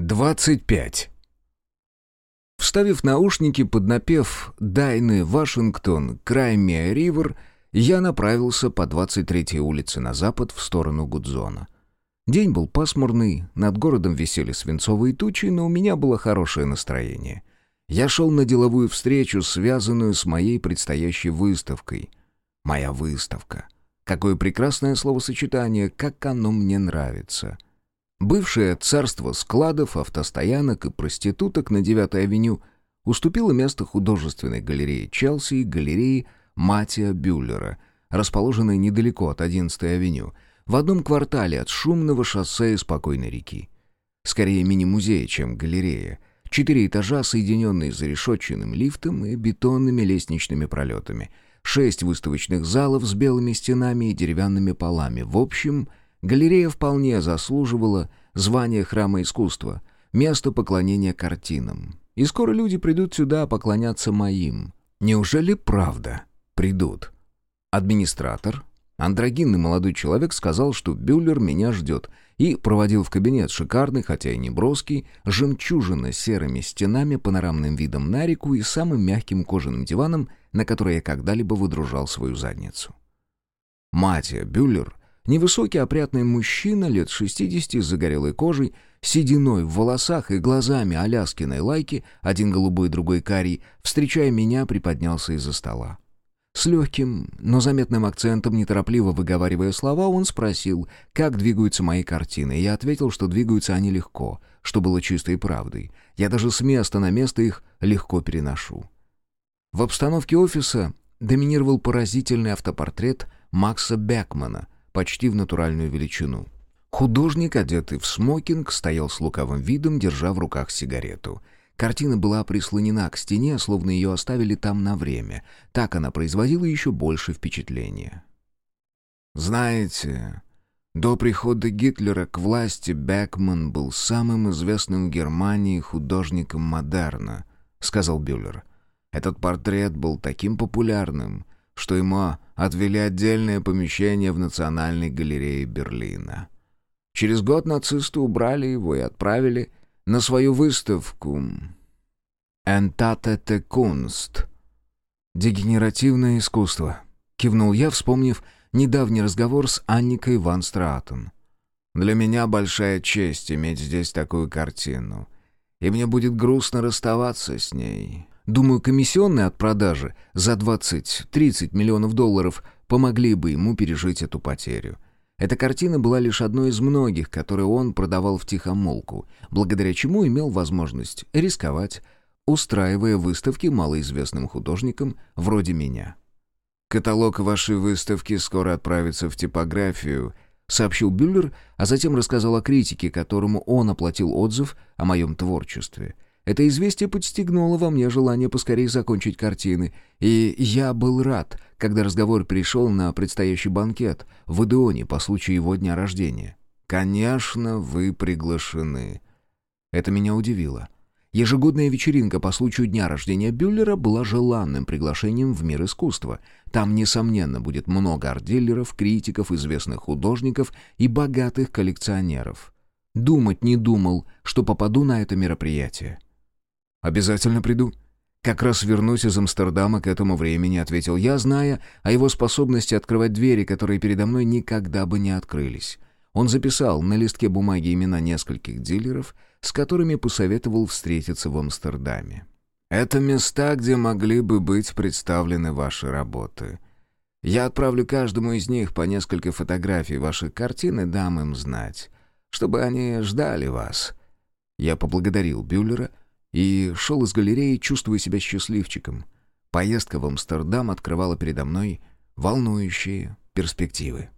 25. Вставив наушники под напев «Дайны Вашингтон, Краймия Ривер», я направился по 23-й улице на запад в сторону Гудзона. День был пасмурный, над городом висели свинцовые тучи, но у меня было хорошее настроение. Я шел на деловую встречу, связанную с моей предстоящей выставкой. Моя выставка. Какое прекрасное словосочетание, как оно мне нравится — Бывшее царство складов, автостоянок и проституток на 9-й авеню уступило место художественной галерее Челси и галерее Матия Бюллера, расположенной недалеко от 11-й авеню, в одном квартале от шумного шоссе и спокойной реки. Скорее мини-музей, чем галерея. Четыре этажа, соединенные зарешетченным лифтом и бетонными лестничными пролетами. Шесть выставочных залов с белыми стенами и деревянными полами. В общем, Галерея вполне заслуживала звания храма искусства, место поклонения картинам. И скоро люди придут сюда поклоняться моим. Неужели правда придут? Администратор, андрогинный молодой человек, сказал, что Бюллер меня ждет, и проводил в кабинет шикарный, хотя и не броский, жемчужина-серыми стенами, панорамным видом на реку и самым мягким кожаным диваном, на который я когда-либо выдружал свою задницу. Матья Бюллер Невысокий опрятный мужчина, лет 60, с загорелой кожей, сединой в волосах и глазами аляскиной лайки, один голубой, другой карий, встречая меня, приподнялся из-за стола. С легким, но заметным акцентом, неторопливо выговаривая слова, он спросил, как двигаются мои картины. Я ответил, что двигаются они легко, что было чистой правдой. Я даже с места на место их легко переношу. В обстановке офиса доминировал поразительный автопортрет Макса Бекмана — почти в натуральную величину. Художник, одетый в смокинг, стоял с лукавым видом, держа в руках сигарету. Картина была прислонена к стене, словно ее оставили там на время. Так она производила еще больше впечатления. «Знаете, до прихода Гитлера к власти Бекман был самым известным в Германии художником модерна», — сказал Бюллер. «Этот портрет был таким популярным, что ему отвели отдельное помещение в Национальной галерее Берлина. Через год нацисты убрали его и отправили на свою выставку «Энтатете Кунст» — «Дегенеративное искусство», — кивнул я, вспомнив недавний разговор с Анникой Ван Стратон. «Для меня большая честь иметь здесь такую картину, и мне будет грустно расставаться с ней». Думаю, комиссионные от продажи за 20-30 миллионов долларов помогли бы ему пережить эту потерю. Эта картина была лишь одной из многих, которые он продавал в тихомолку, благодаря чему имел возможность рисковать, устраивая выставки малоизвестным художникам вроде меня. «Каталог вашей выставки скоро отправится в типографию», — сообщил Бюллер, а затем рассказал о критике, которому он оплатил отзыв о моем творчестве — это известие подстегнуло во мне желание поскорее закончить картины, и я был рад, когда разговор перешел на предстоящий банкет в Идеоне по случаю его дня рождения. «Конечно, вы приглашены». Это меня удивило. Ежегодная вечеринка по случаю дня рождения Бюллера была желанным приглашением в мир искусства. Там, несомненно, будет много арт-дилеров, критиков, известных художников и богатых коллекционеров. Думать не думал, что попаду на это мероприятие. «Обязательно приду». «Как раз вернусь из Амстердама к этому времени», — ответил я, зная о его способности открывать двери, которые передо мной никогда бы не открылись. Он записал на листке бумаги имена нескольких дилеров, с которыми посоветовал встретиться в Амстердаме. «Это места, где могли бы быть представлены ваши работы. Я отправлю каждому из них по несколько фотографий ваших картин и дам им знать, чтобы они ждали вас». Я поблагодарил Бюллера, и шел из галереи, чувствуя себя счастливчиком. Поездка в Амстердам открывала передо мной волнующие перспективы.